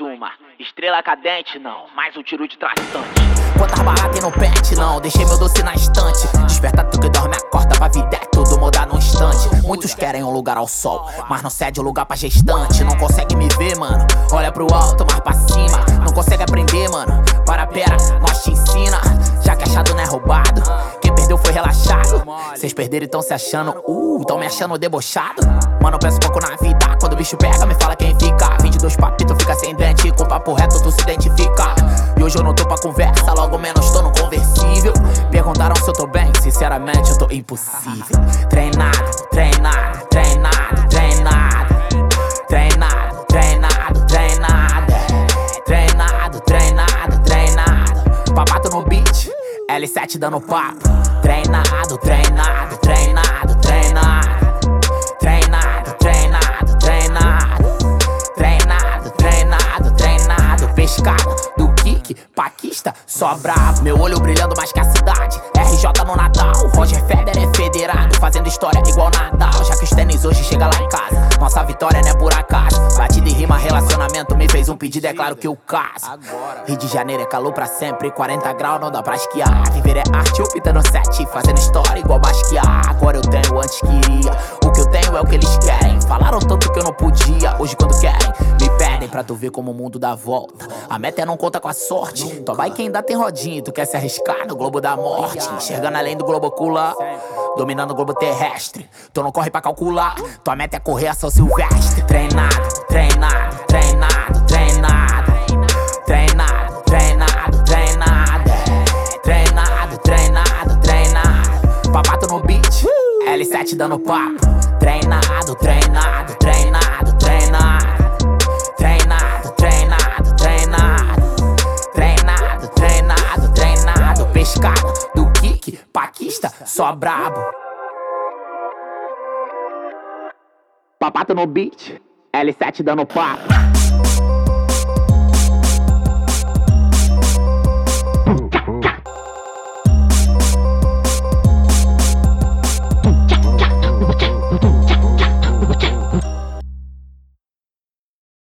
uma. Estrela cadente, não. Mais um tiro de traçante. Quantas barras tem no pet, não? Deixei meu doce na estante. Desperta tu que dorme, acorda pra vida é tudo mudar num instante. Muitos querem um lugar ao sol, mas não cede o um lugar pra gestante. Não consegue me ver, mano. Olha pro alto, mas pra cima. Não consegue aprender, mano. Para, pera, nós te ensina. Já que achado não é roubado. Quem perdeu foi relaxado. Vocês perderam e tão se achando, uh, tão me achando debochado. Mano, eu penso pouco na vida. Quando o bicho pega, me fala quem fica. 22 papito fica sem dente. Com papo reto, tu se identifica. E hoje eu não tô pra conversa, logo menos tô no conversível. Perguntaram se eu tô bem, sinceramente eu tô impossível. Treinado, treinado, treinado, treinado. Treinado, treinado, treinado. Treinado, treinado, treinado. Papato no beat, L7 dando papo. Treinado, treinado, treinado. Só bravo. Meu olho brilhando mais que a cidade. RJ no Natal, Roger Federer é federado. Fazendo história igual Nadal. Já que os tênis hoje chega lá em casa. Nossa vitória não é por acaso. Batida e rima, relacionamento. Me fez um pedido, é claro que eu caso. Rio de Janeiro é calor pra sempre. 40 graus não dá pra esquiar. Viver é arte, eu pitando sete. Fazendo história igual Basquiat. Agora eu tenho, antes queria. O que eu tenho é o que eles querem. Falaram tanto que eu não podia. Hoje, quando querem, me pedem pra tu ver como o mundo dá volta. A meta é não conta com a sorte. Tua vai quem dá tem rodinha. Tu quer se arriscar no globo da morte. Enxergando além do globo ocular. Dominando o globo terrestre. Tu não corre pra calcular. Tua meta é correr a São Silvestre. Treinado, treinado, treinado, treinado. Treinado, treinado, treinado. Treinado, treinado, treinado. Papato no beat. L7 dando papo. Treinado, treinado, treinado. Kick, paquista, só brabo. Papato no beat, L7 dando papo.